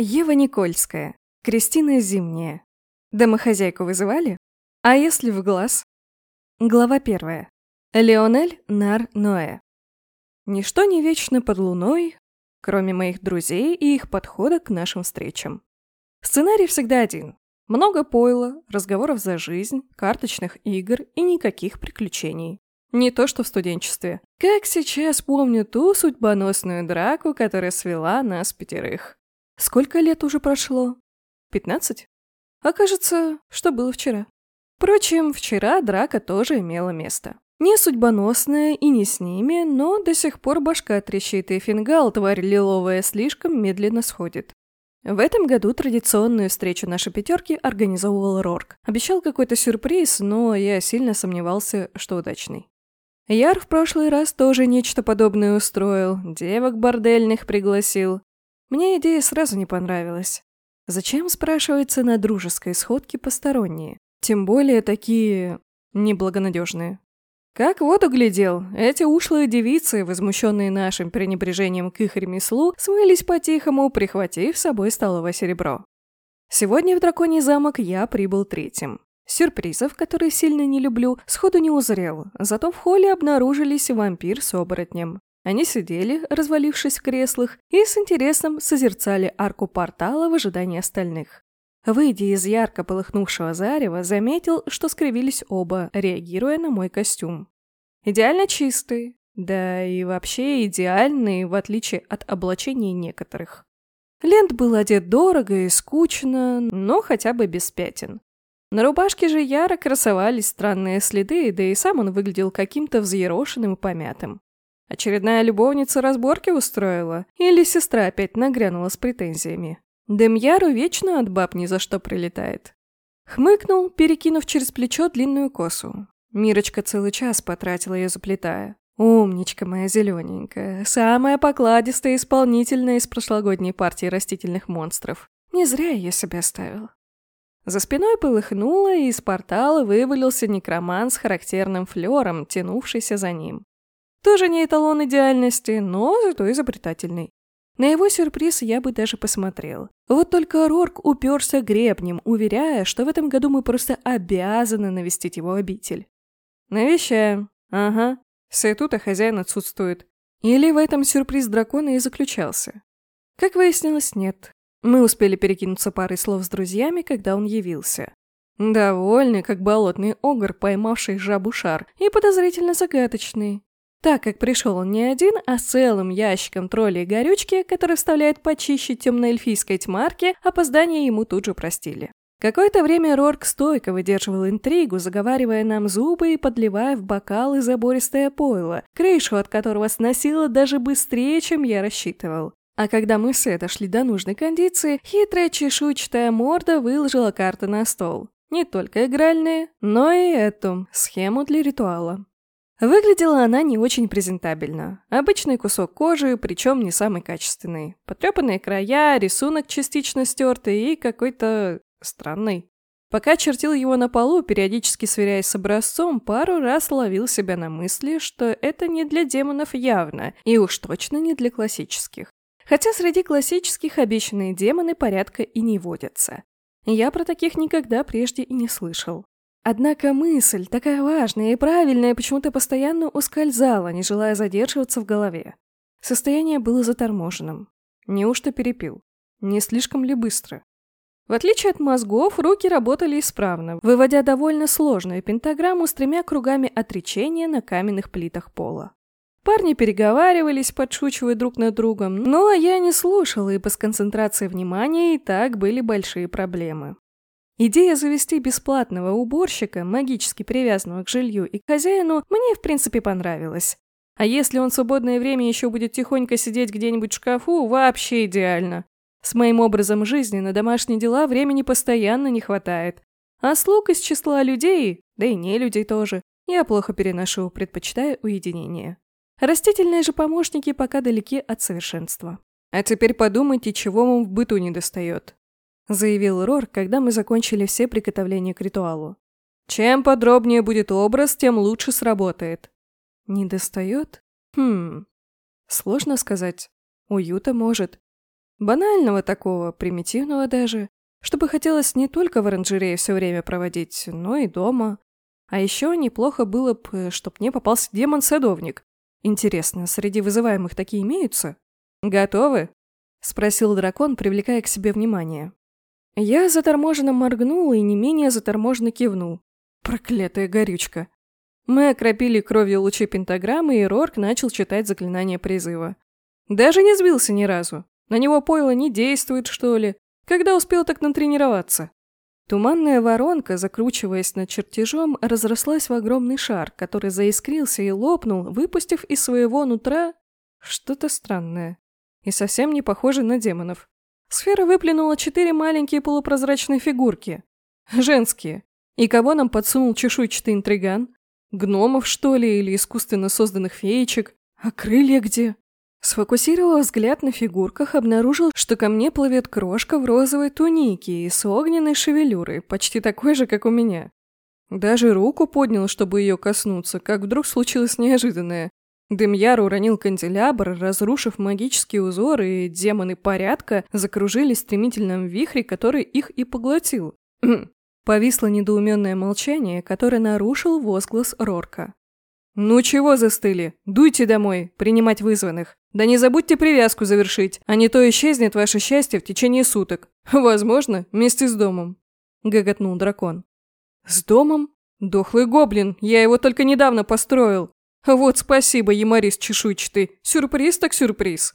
Ева Никольская. Кристина Зимняя. Домохозяйку вызывали? А если в глаз? Глава первая. Леонель Нар Ноэ. Ничто не вечно под луной, кроме моих друзей и их подхода к нашим встречам. Сценарий всегда один. Много пойла, разговоров за жизнь, карточных игр и никаких приключений. Не то что в студенчестве. Как сейчас помню ту судьбоносную драку, которая свела нас пятерых. Сколько лет уже прошло? Пятнадцать? А кажется, что было вчера. Впрочем, вчера драка тоже имела место. Не судьбоносная и не с ними, но до сих пор башка трещит и фингал, тварь лиловая, слишком медленно сходит. В этом году традиционную встречу нашей пятерки организовывал Рорк. Обещал какой-то сюрприз, но я сильно сомневался, что удачный. Яр в прошлый раз тоже нечто подобное устроил, девок бордельных пригласил. Мне идея сразу не понравилась. Зачем, спрашивается, на дружеской сходке посторонние? Тем более такие... неблагонадежные. Как вот углядел, эти ушлые девицы, возмущенные нашим пренебрежением к их ремеслу, смылись по-тихому, прихватив с собой столовое серебро. Сегодня в Драконий замок я прибыл третьим. Сюрпризов, которые сильно не люблю, сходу не узрел, зато в холле обнаружились вампир с оборотнем. Они сидели, развалившись в креслах, и с интересом созерцали арку портала в ожидании остальных. Выйдя из ярко полыхнувшего зарева, заметил, что скривились оба, реагируя на мой костюм. Идеально чистый, да и вообще идеальный, в отличие от облачения некоторых. Лент был одет дорого и скучно, но хотя бы без пятен. На рубашке же яро красовались странные следы, да и сам он выглядел каким-то взъерошенным и помятым. Очередная любовница разборки устроила? Или сестра опять нагрянула с претензиями? Демьяру вечно от баб ни за что прилетает. Хмыкнул, перекинув через плечо длинную косу. Мирочка целый час потратила ее заплетая. Умничка моя зелененькая, самая покладистая и исполнительная из прошлогодней партии растительных монстров. Не зря я себя оставил. За спиной полыхнуло, и из портала вывалился некроман с характерным флером, тянувшийся за ним. Тоже не эталон идеальности, но зато изобретательный. На его сюрприз я бы даже посмотрел. Вот только Рорк уперся гребнем, уверяя, что в этом году мы просто обязаны навестить его обитель. Навещаем. Ага. Сайтута хозяин отсутствует. Или в этом сюрприз дракона и заключался? Как выяснилось, нет. Мы успели перекинуться парой слов с друзьями, когда он явился. Довольный, как болотный огр, поймавший жабу шар, и подозрительно загадочный. Так как пришел он не один, а с целым ящиком троллей и горючки, который вставляет почище темноэльфийской тьмарки, опоздание ему тут же простили. Какое-то время Рорк стойко выдерживал интригу, заговаривая нам зубы и подливая в бокалы забористое пойло, крышу от которого сносило даже быстрее, чем я рассчитывал. А когда мы с дошли до нужной кондиции, хитрая чешуйчатая морда выложила карты на стол. Не только игральные, но и эту, схему для ритуала. Выглядела она не очень презентабельно. Обычный кусок кожи, причем не самый качественный. Потрепанные края, рисунок частично стертый и какой-то странный. Пока чертил его на полу, периодически сверяясь с образцом, пару раз ловил себя на мысли, что это не для демонов явно, и уж точно не для классических. Хотя среди классических обещанные демоны порядка и не водятся. Я про таких никогда прежде и не слышал. Однако мысль, такая важная и правильная, почему-то постоянно ускользала, не желая задерживаться в голове. Состояние было заторможенным. Неужто перепил? Не слишком ли быстро? В отличие от мозгов, руки работали исправно, выводя довольно сложную пентаграмму с тремя кругами отречения на каменных плитах пола. Парни переговаривались, подшучивая друг над другом, но я не слушала, ибо с концентрацией внимания и так были большие проблемы. Идея завести бесплатного уборщика, магически привязанного к жилью и к хозяину, мне в принципе понравилась. А если он в свободное время еще будет тихонько сидеть где-нибудь в шкафу, вообще идеально. С моим образом жизни на домашние дела времени постоянно не хватает. А слуг из числа людей, да и не людей тоже, я плохо переношу, предпочитая уединение. Растительные же помощники пока далеки от совершенства. А теперь подумайте, чего вам в быту не достает заявил Рор, когда мы закончили все приготовления к ритуалу. Чем подробнее будет образ, тем лучше сработает. Не достает? Хм. Сложно сказать. Уюта может. Банального такого, примитивного даже, чтобы хотелось не только в оранжерее все время проводить, но и дома. А еще неплохо было бы, чтоб мне попался демон-садовник. Интересно, среди вызываемых такие имеются? Готовы? Спросил дракон, привлекая к себе внимание. Я заторможенно моргнул и не менее заторможенно кивнул. Проклятая горючка. Мы окропили кровью лучи пентаграммы, и Рорк начал читать заклинание призыва. Даже не сбился ни разу. На него пойло не действует, что ли? Когда успел так натренироваться? Туманная воронка, закручиваясь над чертежом, разрослась в огромный шар, который заискрился и лопнул, выпустив из своего нутра что-то странное и совсем не похоже на демонов. Сфера выплюнула четыре маленькие полупрозрачные фигурки. Женские. И кого нам подсунул чешуйчатый интриган? Гномов, что ли, или искусственно созданных феечек? А крылья где? Сфокусировав взгляд на фигурках, обнаружил, что ко мне плывет крошка в розовой тунике и с огненной шевелюрой, почти такой же, как у меня. Даже руку поднял, чтобы ее коснуться, как вдруг случилось неожиданное. Демьяр уронил канделябр, разрушив магические узоры, и демоны порядка закружились в стремительном вихре, который их и поглотил. Повисло недоуменное молчание, которое нарушил возглас Рорка. «Ну чего застыли? Дуйте домой, принимать вызванных. Да не забудьте привязку завершить, а не то исчезнет ваше счастье в течение суток. Возможно, вместе с домом», — гоготнул дракон. «С домом? Дохлый гоблин, я его только недавно построил. Вот спасибо, Ямарис чешуйчатый, сюрприз так сюрприз».